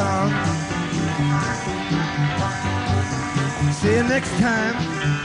song. See you next time.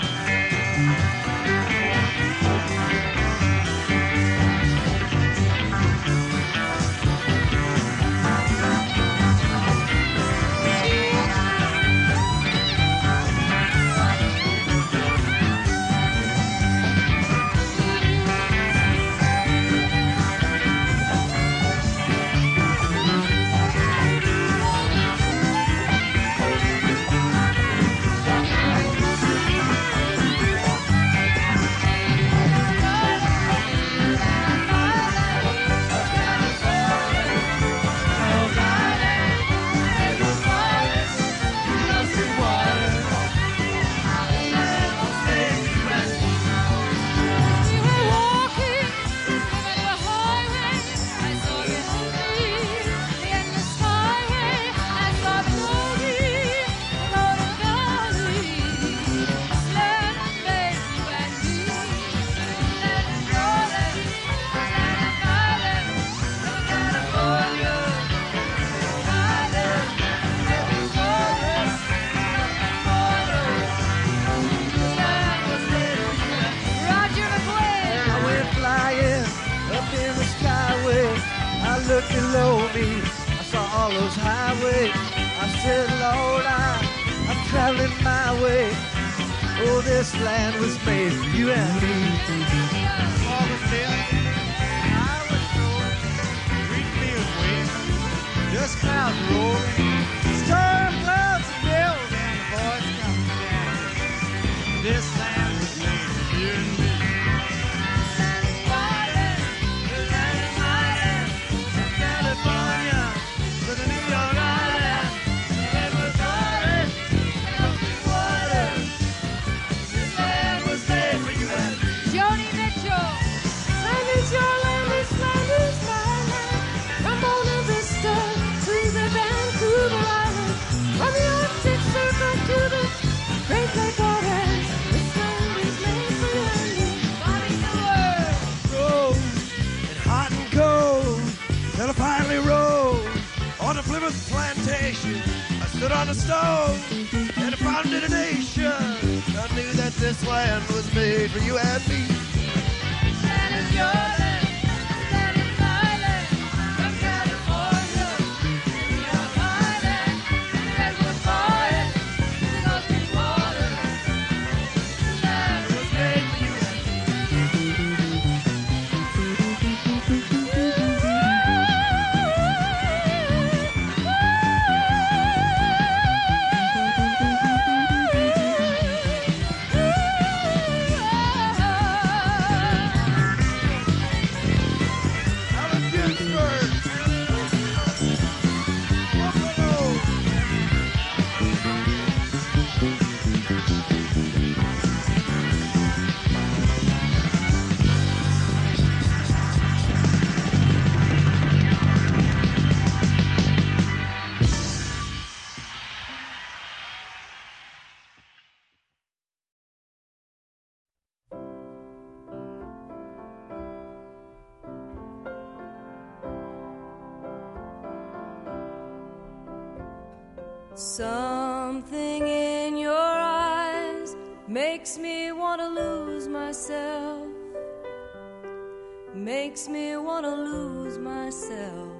makes me want to lose myself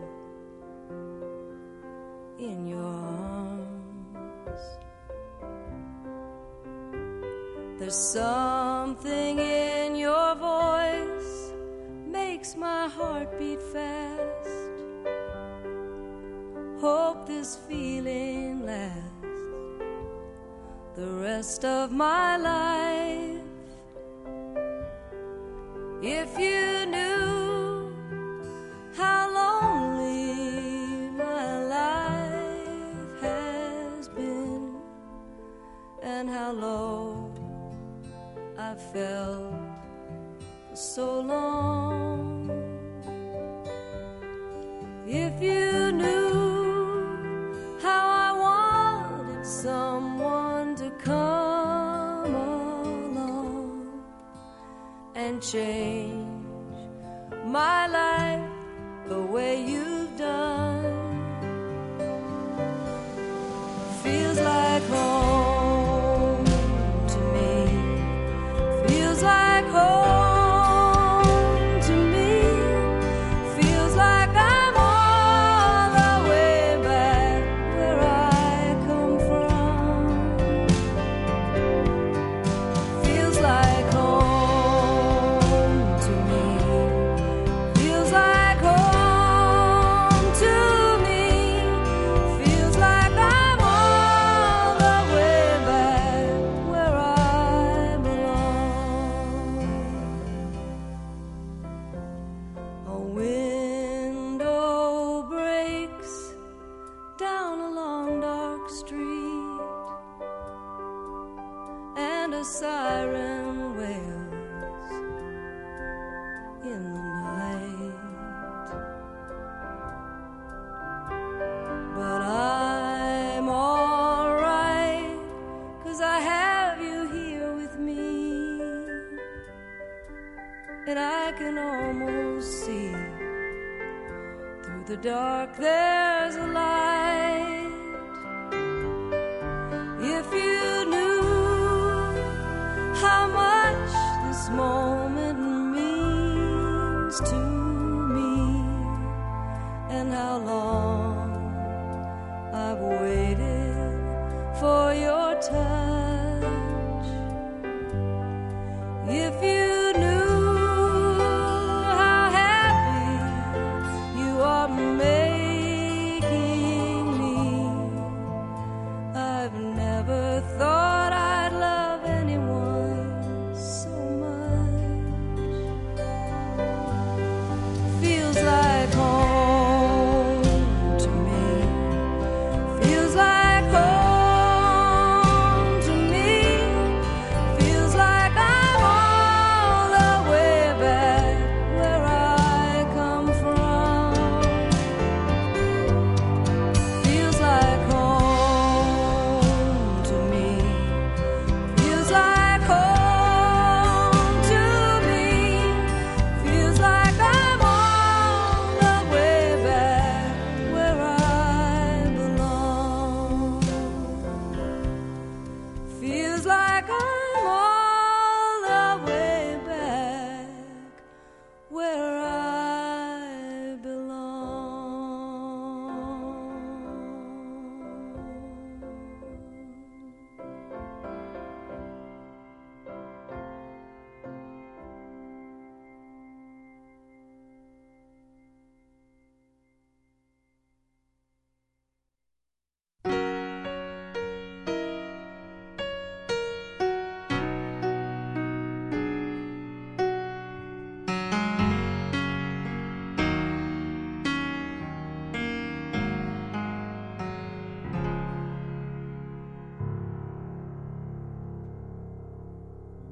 in your arms. There's something in your voice makes my heart beat fast. Hope this feeling lasts the rest of my life. If you knew how lonely my life has been and how low I fell for so long. If you knew how I wanted someone to come along and change my life the way you've done. Feels like home.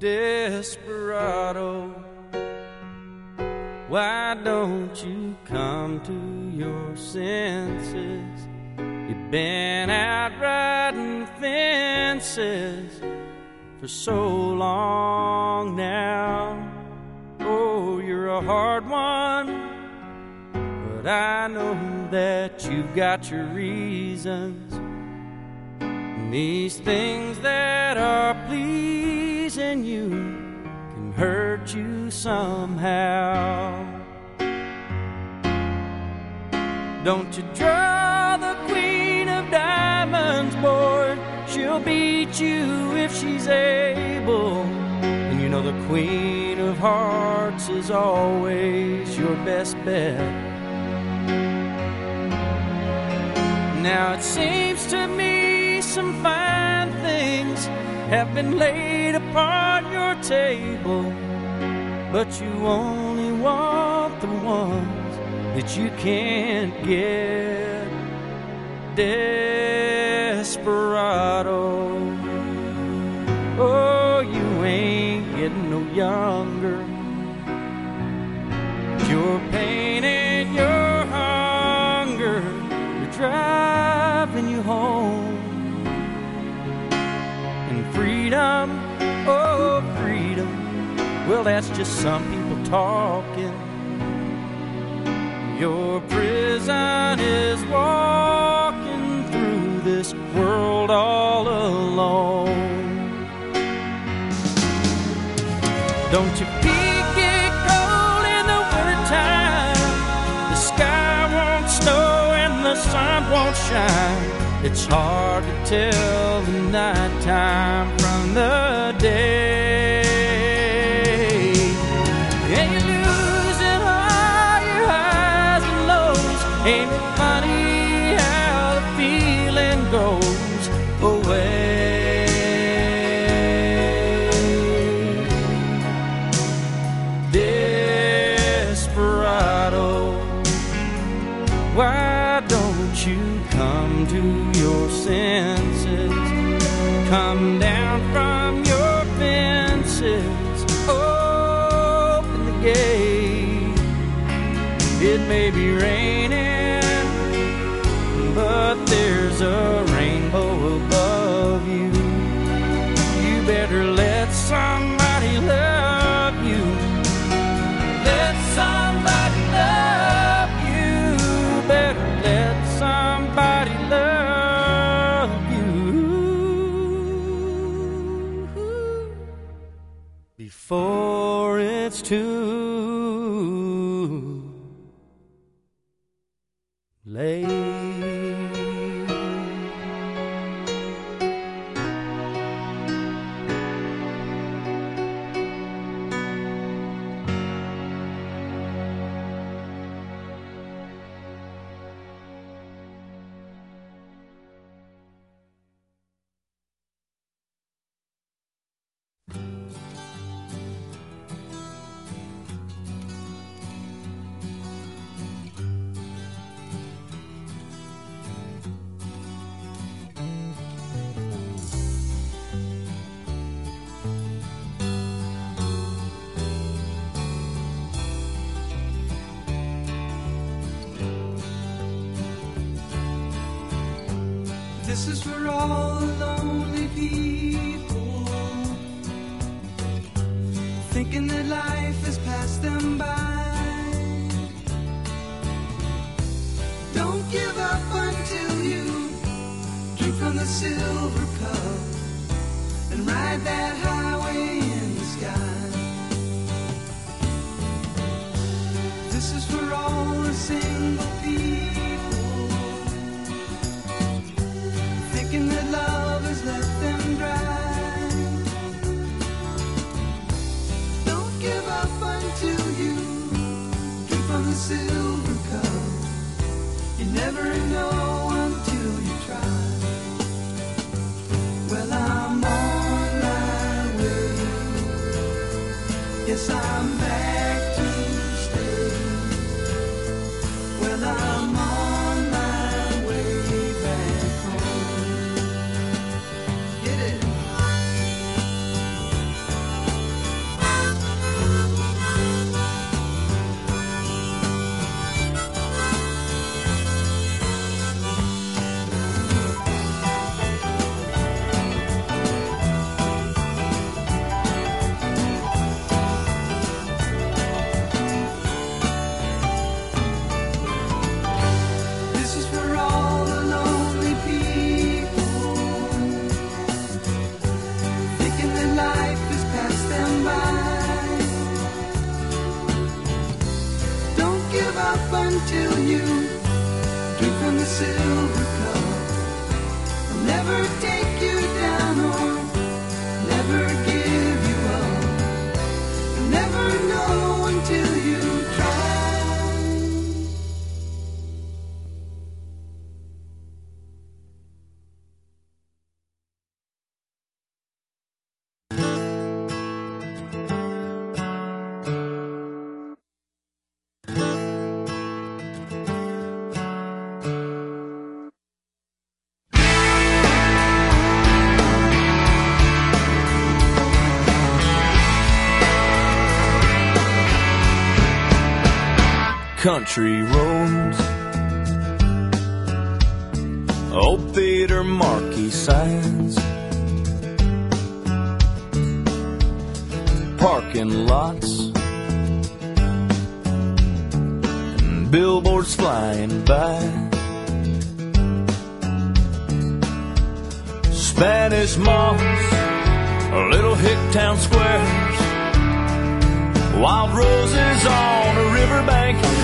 Desperado, why don't you come to your senses? You've been out riding fences for so long now. Oh, you're a hard one, but I know that you've got your reasons. And These things that are pleasing you can hurt you somehow. Don't you draw the queen of diamonds, boy. She'll beat you if she's able. And you know the queen of hearts is always your best bet. Now it seems to me some fine have been laid upon your table, but you only want the ones that you can't get. Desperado. Oh, you ain't getting no younger. Your pain well, that's just some people talking. Your prison is walking through this world all alone. Don't you peek get cold in the wintertime? The sky won't snow and the sun won't shine. It's hard to tell the nighttime from the day. It may be raining, but there's a rainbow above you. You better let somebody love you. Let somebody love you. Better let somebody love you. Before it's too country roads. Old theater marquee signs. Parking lots. And billboards flying by. Spanish moss. Little hick town squares. Wild roses on a riverbank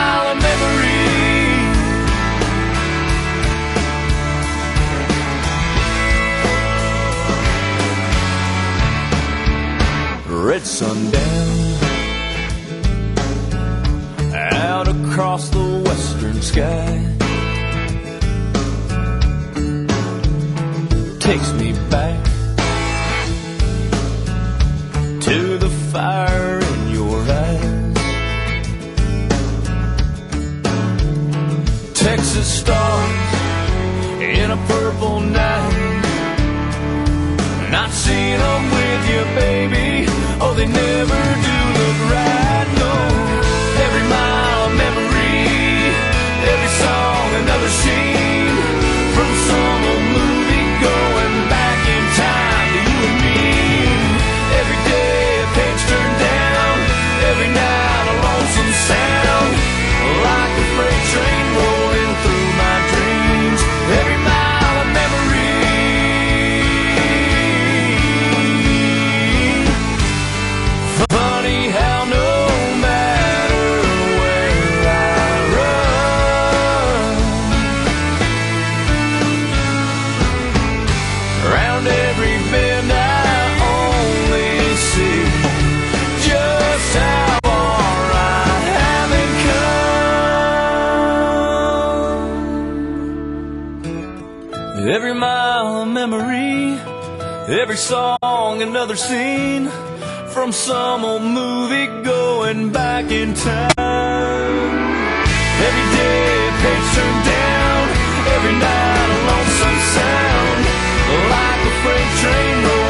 red sun down out across the western sky. Takes me back to the fire in your eyes. Texas stars in a purple night, not seeing a Every song, another scene from some old movie going back in time. Every day, a page turned down. Every night, a lonesome sound like a freight train.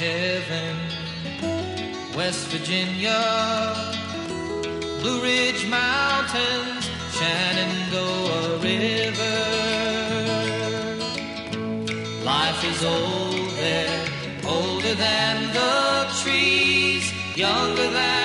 heaven. West Virginia, Blue Ridge Mountains, Shenandoah River. Life is old there, older than the trees, younger than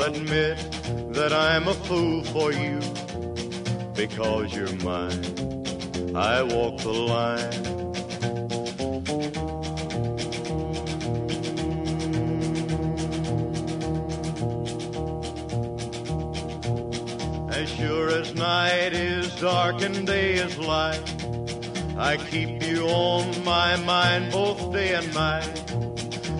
I'll admit that I'm a fool for you because you're mine. I walk the line. As sure as night is dark and day is light, I keep you on my mind both day and night.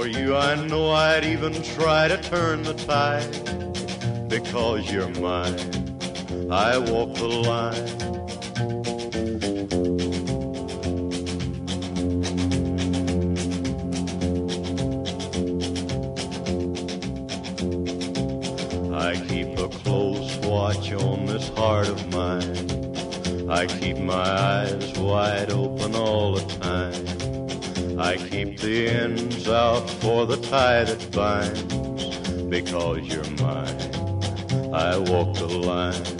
For you, I know I'd even try to turn the tide. Because you're mine, I walk the line. I keep a close watch on this heart of mine. I keep my eyes wide open all the time. I keep the ends out for the tie that binds. Because you're mine, I walk the line.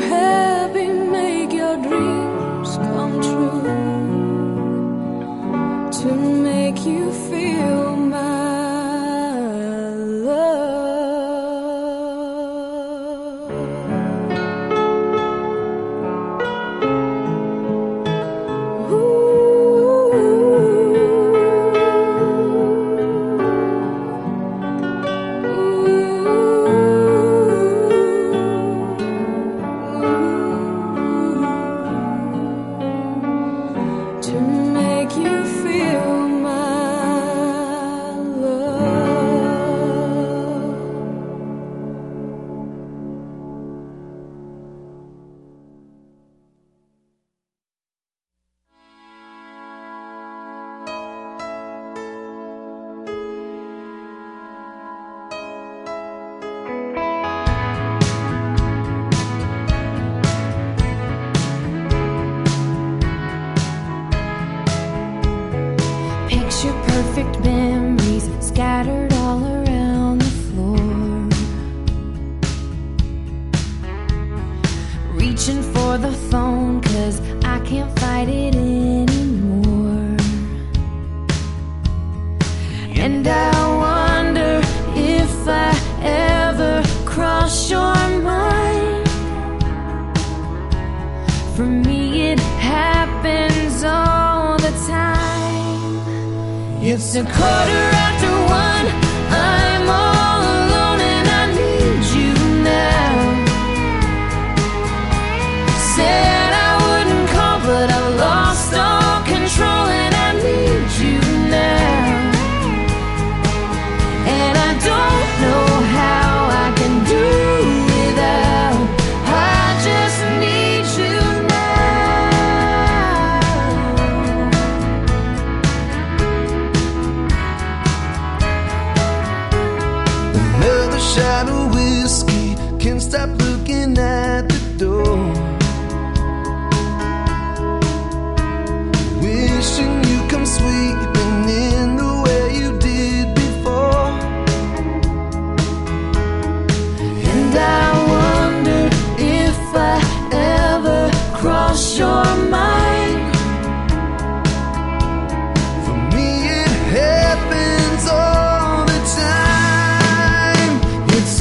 happy, make your dreams come true. To make you feel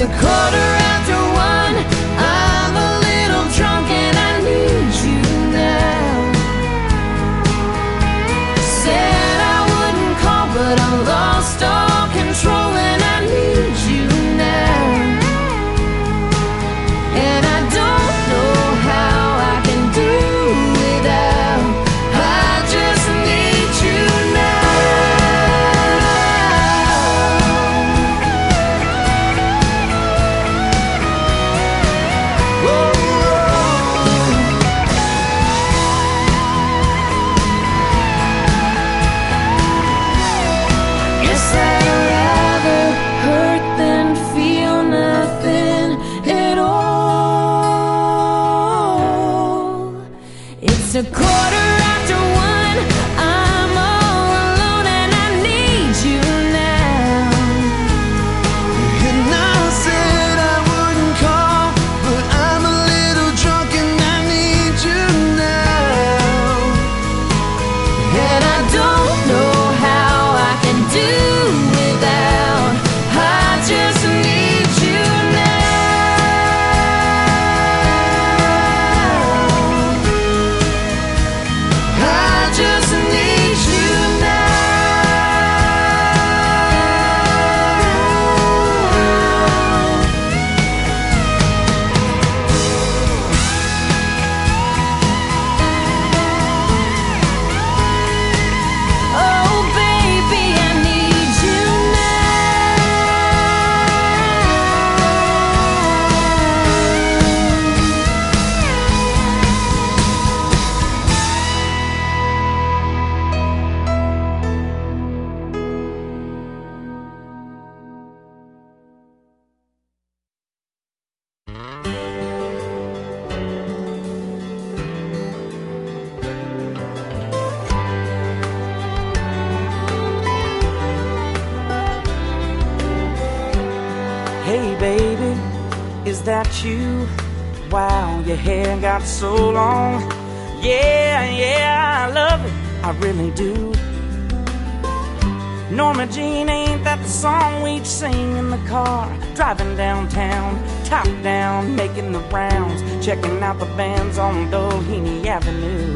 It's a quarter car? Driving downtown, top down, making the rounds, checking out the bands on Doheny Avenue.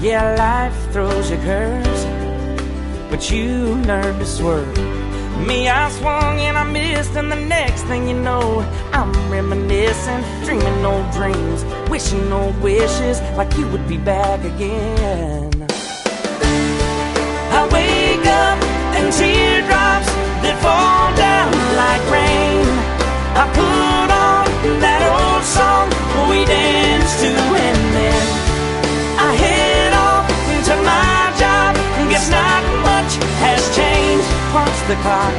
Yeah, life throws you curves, but you learn to swerve. Me, I swung and I missed, and the next thing you know, I'm reminiscing, dreaming old dreams, wishing old wishes like you would be back again. I wake up and teardrops that fall down like rain. I put on that old song we danced to, and then I head off to my job. Guess not much has changed. Punch the clock,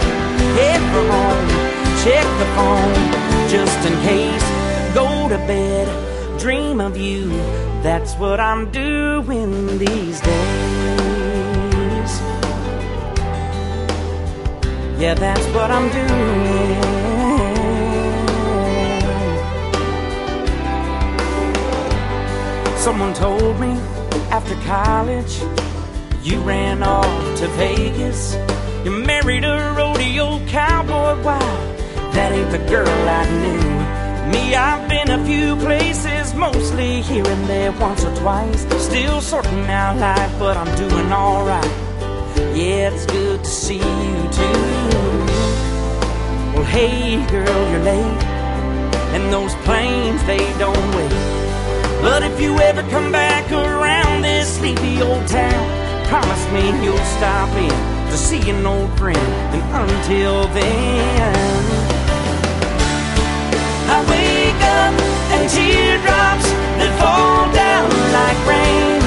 head for home, check the phone just in case. Go to bed, dream of you. That's what I'm doing these days. Yeah, that's what I'm doing. Someone told me after college you ran off to Vegas. You married a rodeo cowboy. Wow, that ain't the girl I knew. Me, I've been a few places, mostly here and there, once or twice. Still sorting out life, but I'm doing alright. Yeah, it's good to see you too. Well, hey, girl, you're late, and those planes, they don't wait. But if you ever come back around this sleepy old town, promise me you'll stop in to see an old friend. And until then, I wake up and teardrops that fall down like rain.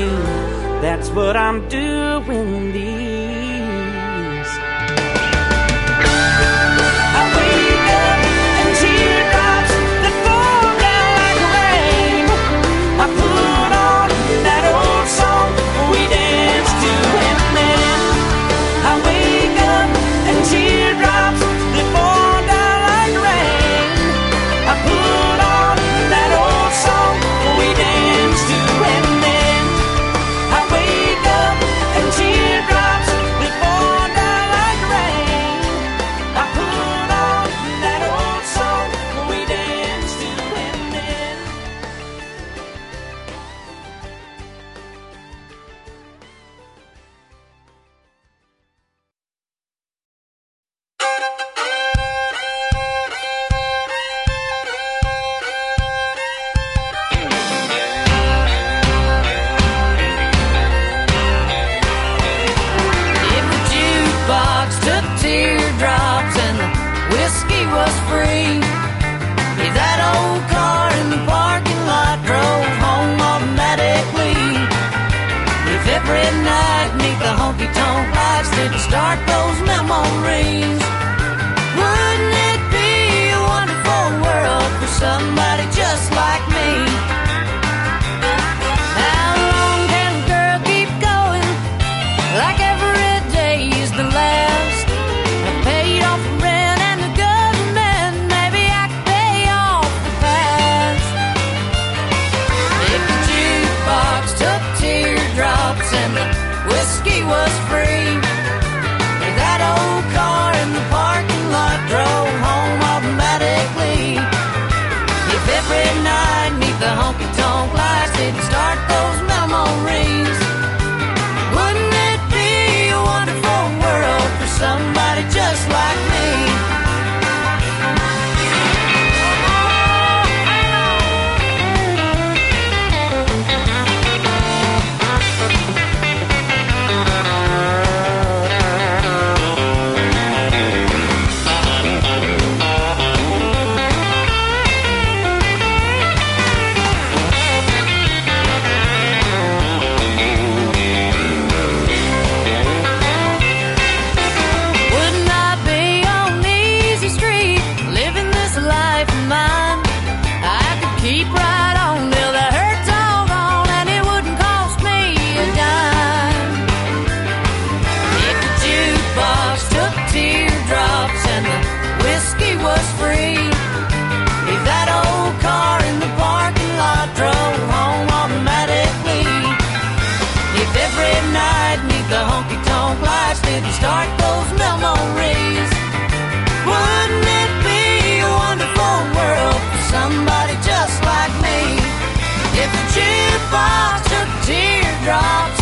You. That's what I'm doing these.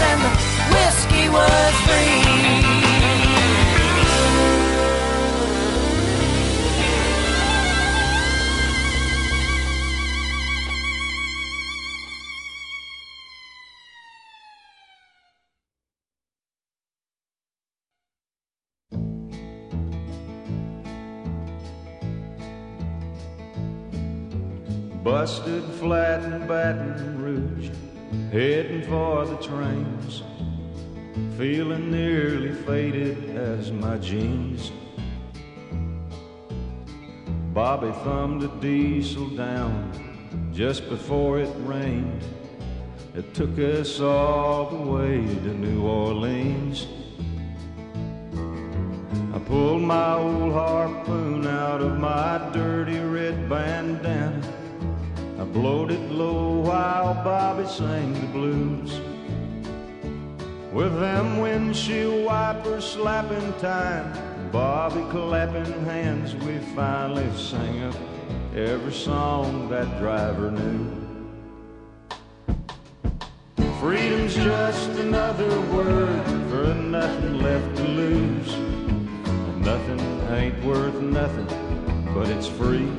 And the whiskey was free. Busted flat in Baton Rouge, heading for the trains. Feeling nearly faded as my jeans. Bobby thumbed a diesel down just before it rained. It took us all the way to New Orleans. I pulled my old harpoon out of my dirty red bandana. I blowed it low while Bobby sang the blues. With them windshield wipers slapping time, Bobby clapping hands, we finally sang up every song that driver knew. Freedom's just another word for nothing left to lose. And nothing ain't worth nothing, but it's free.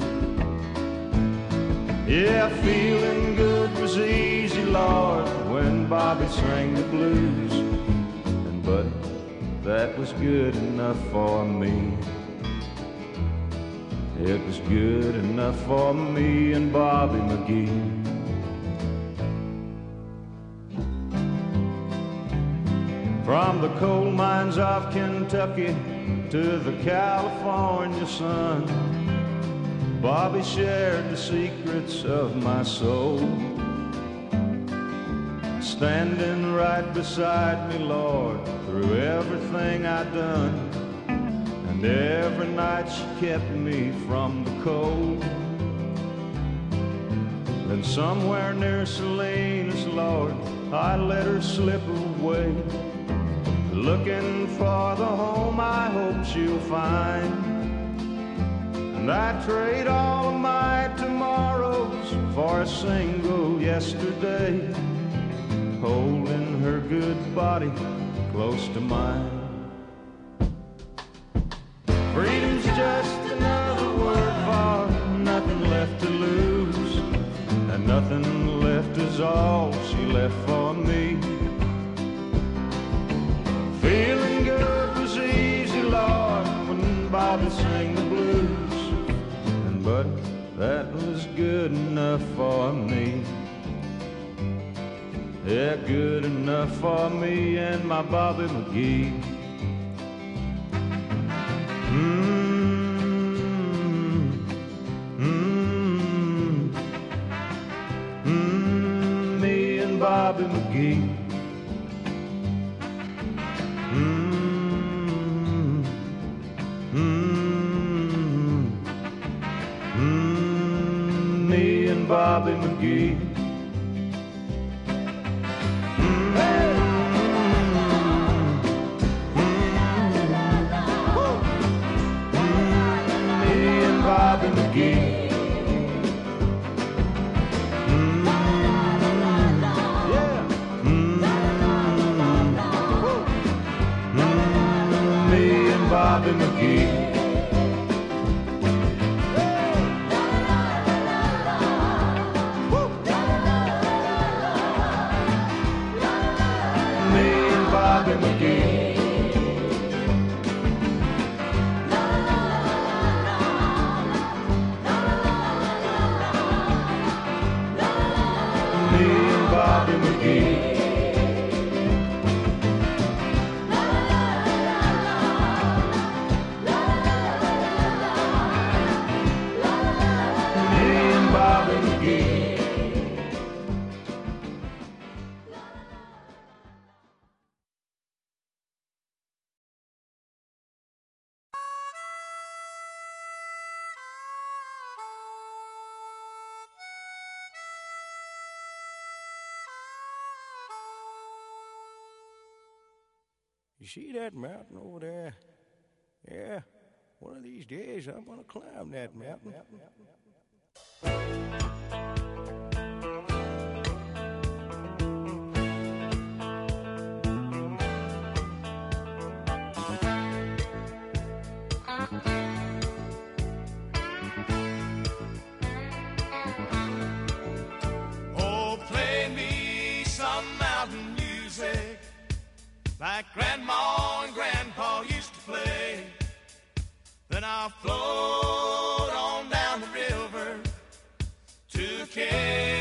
Yeah, feeling good was easy, Lord, when Bobby sang the blues. And buddy, that was good enough for me. It was good enough for me and Bobby McGee. From the coal mines of Kentucky to the California sun, Bobby shared the secrets of my soul. Standing right beside me, Lord, through everything I done. And every night she kept me from the cold. Then somewhere near Salinas, Lord, I let her slip away. Looking for the home I hope she'll find. And I trade all of my tomorrows for a single yesterday, holding her good body close to mine. Freedom's just another word for nothing left to lose, and nothing left is all she left for me. Feeling good was easy, Lord, when Bobby but that was good enough for me. Yeah, good enough for me and my Bobby McGee. Mm, mm, mm, me and Bobby McGee. Bobby McGee. Me and Bobby McGee. Mm, yeah. Mm, mm, me and Bobby McGee. See that mountain over there? Yeah. One of these days I'm gonna climb that mountain. like Grandma and Grandpa used to play. Then I'll float on down the river to Cape.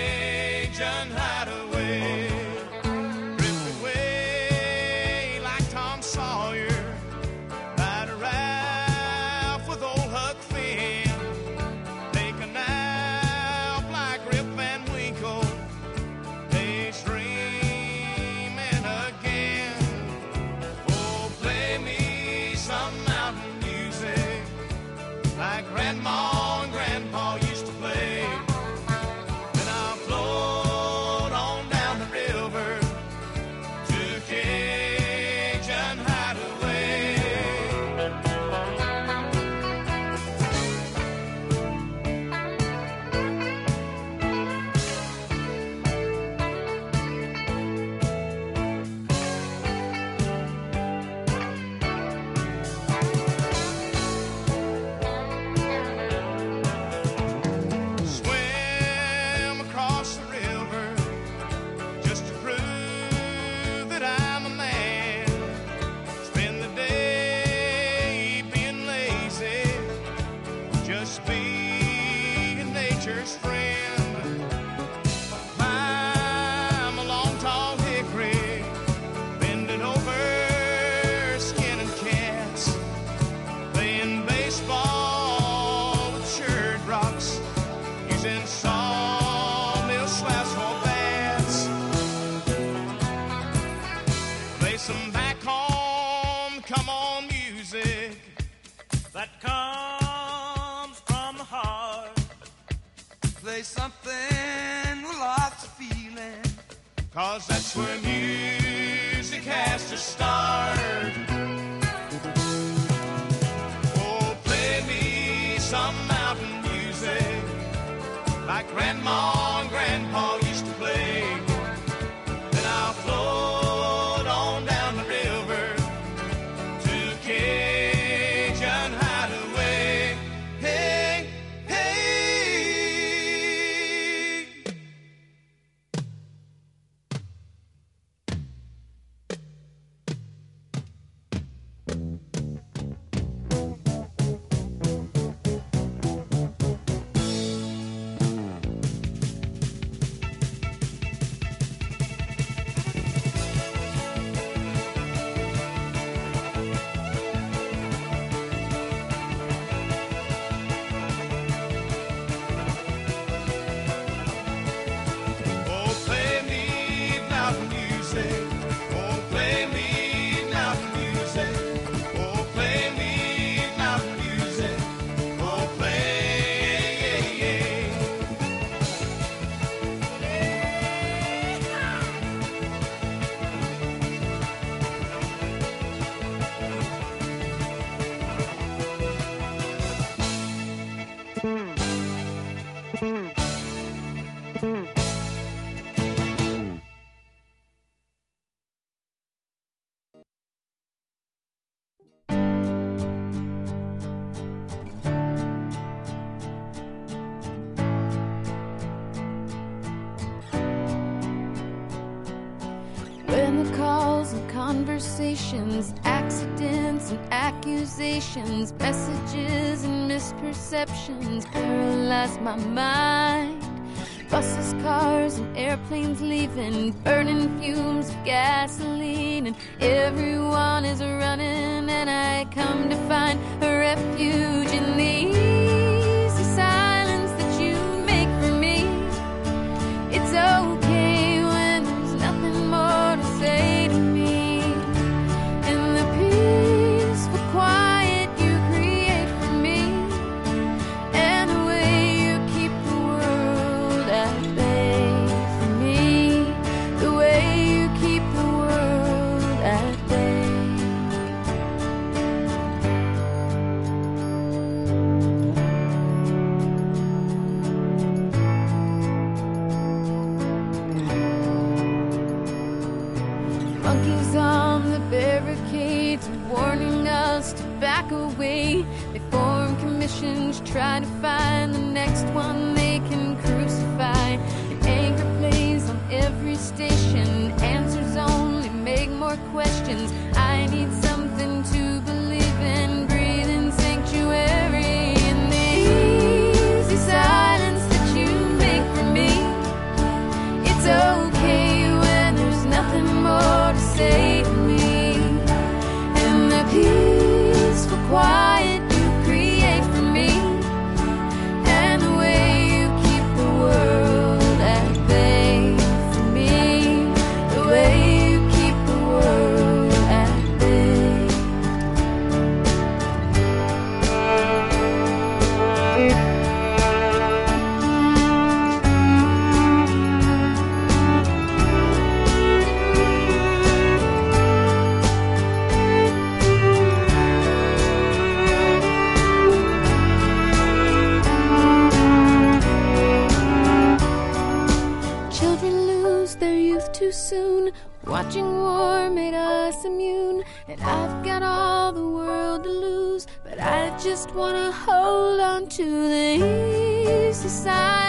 accidents and accusations, messages and misperceptions. Paralyze my mind. Buses, cars, and airplanes leaving, burning fumes of gasoline, and everyone is running, and I come to find a refuge in the politicians try to find the next one they can crucify. Anger plays on every station, answers only make more questions. And I've got all the world to lose, but I just wanna hold on to the easy side.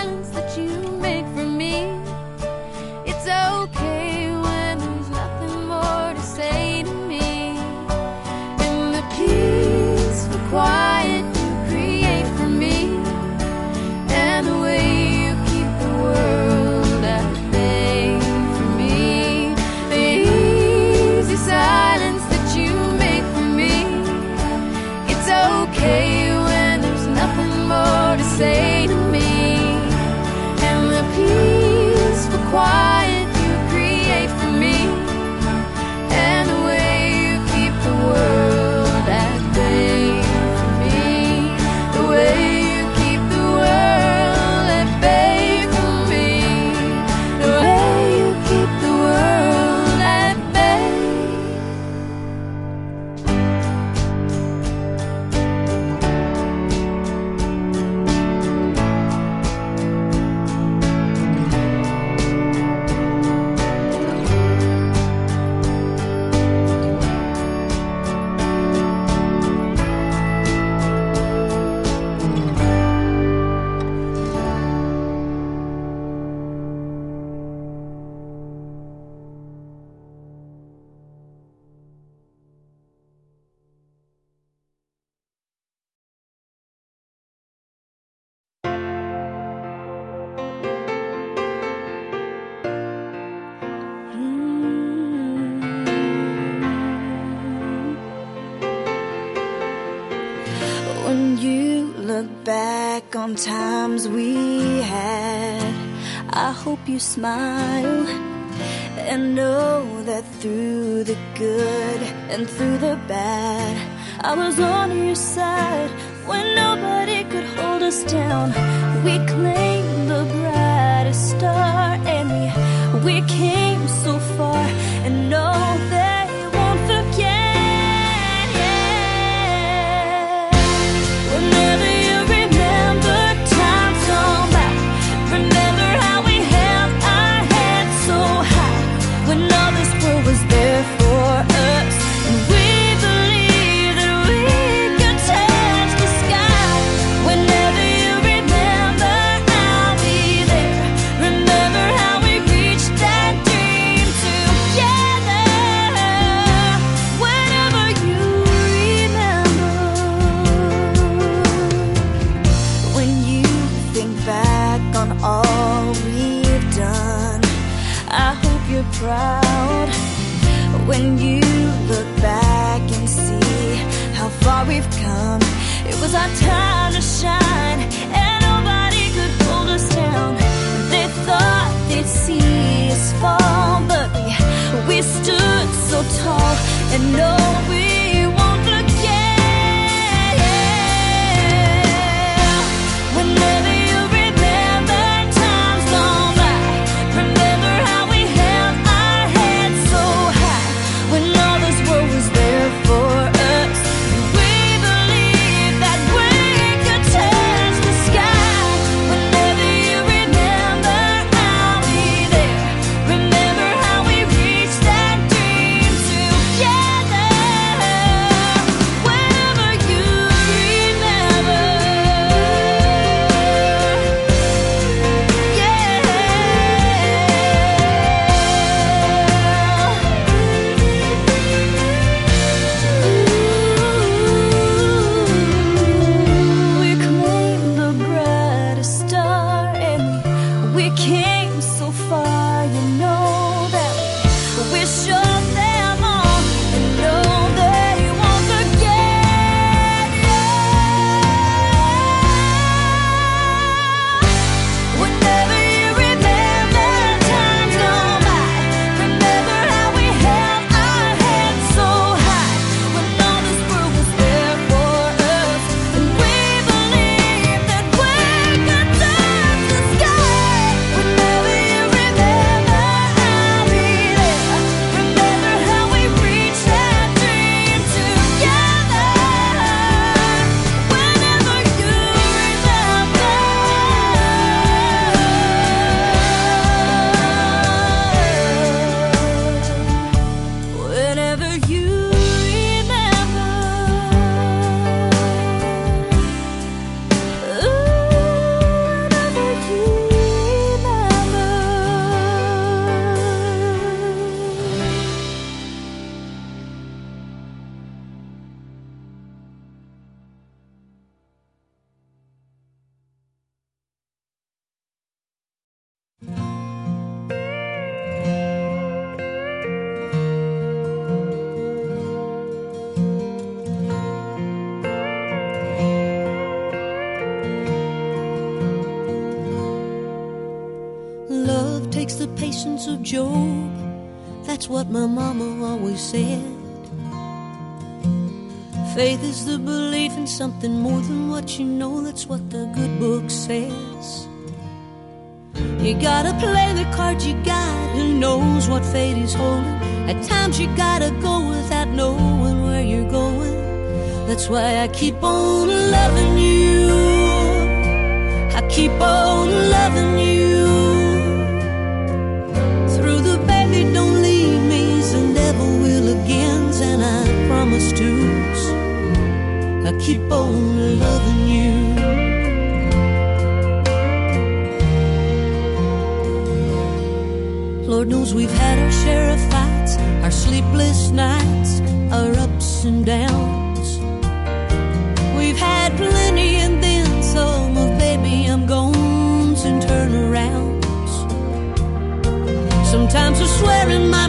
back on times we had. I hope you smile and know that through the good and through the bad, I was on your side when nobody could hold us down. We claimed the brightest star and we, we came so far and know that. our time to shine, and nobody could hold us down. They thought they'd see us fall, but we, we stood so tall, and no, we. Keep on loving you. I keep on loving you. Through the baby, don't leave me, so never will again. And I promise to. I keep on loving you. Lord knows we've had our share of fights, our sleepless nights, our ups and downs. Sometimes I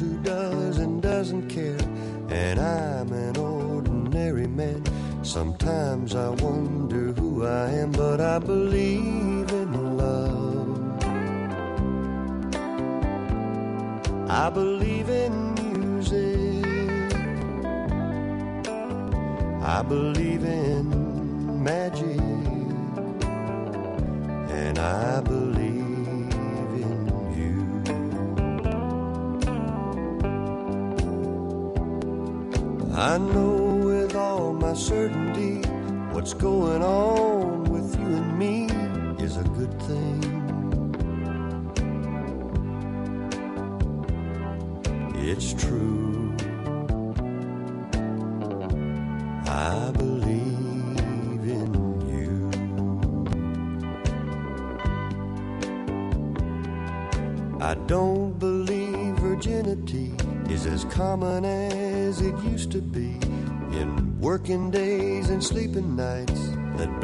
Who does and doesn't care. And I'm an ordinary man. Sometimes I wonder who I am, but I believe in love. I believe in music. I believe in what's going on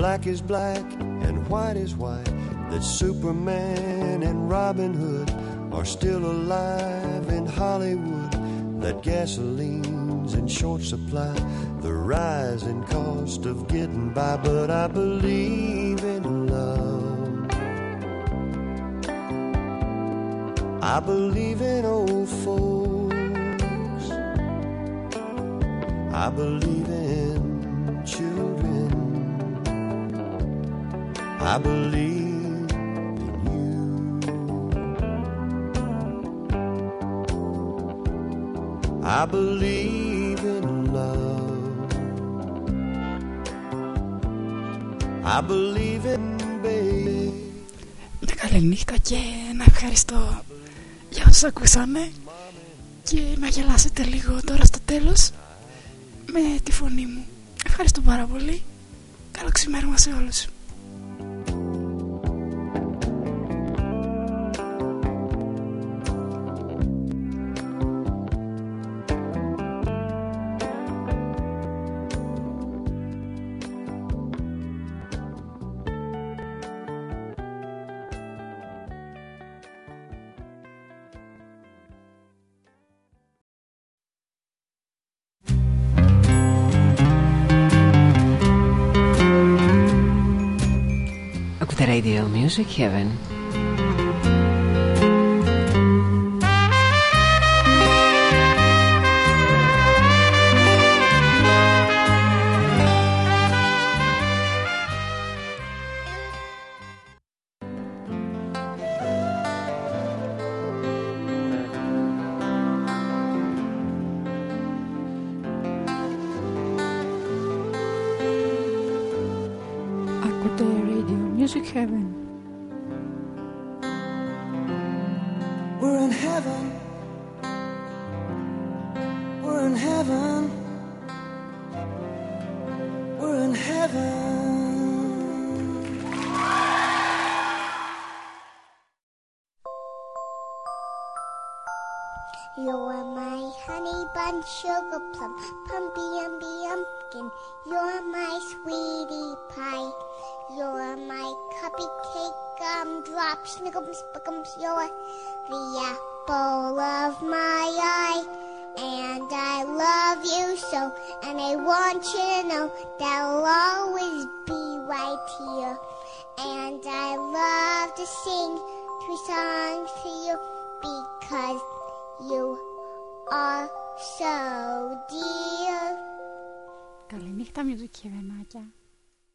black is black and white is white, that Superman and Robin Hood are still alive in Hollywood, that gasoline's in short supply, the rising cost of getting by, but I believe in love. I believe in old folks. I believe in I believe in you. I believe in love. I believe in baby. Ναι, καλή νύχτα και να ευχαριστώ για όσους ακούσανε και να γελάσετε λίγο τώρα στο τέλος με τη φωνή μου. Ευχαριστώ πάρα πολύ. Καλό ξημέρωμα σε όλους. Music Heaven. So dear. Καληνύχτα μυζικιβενάκια.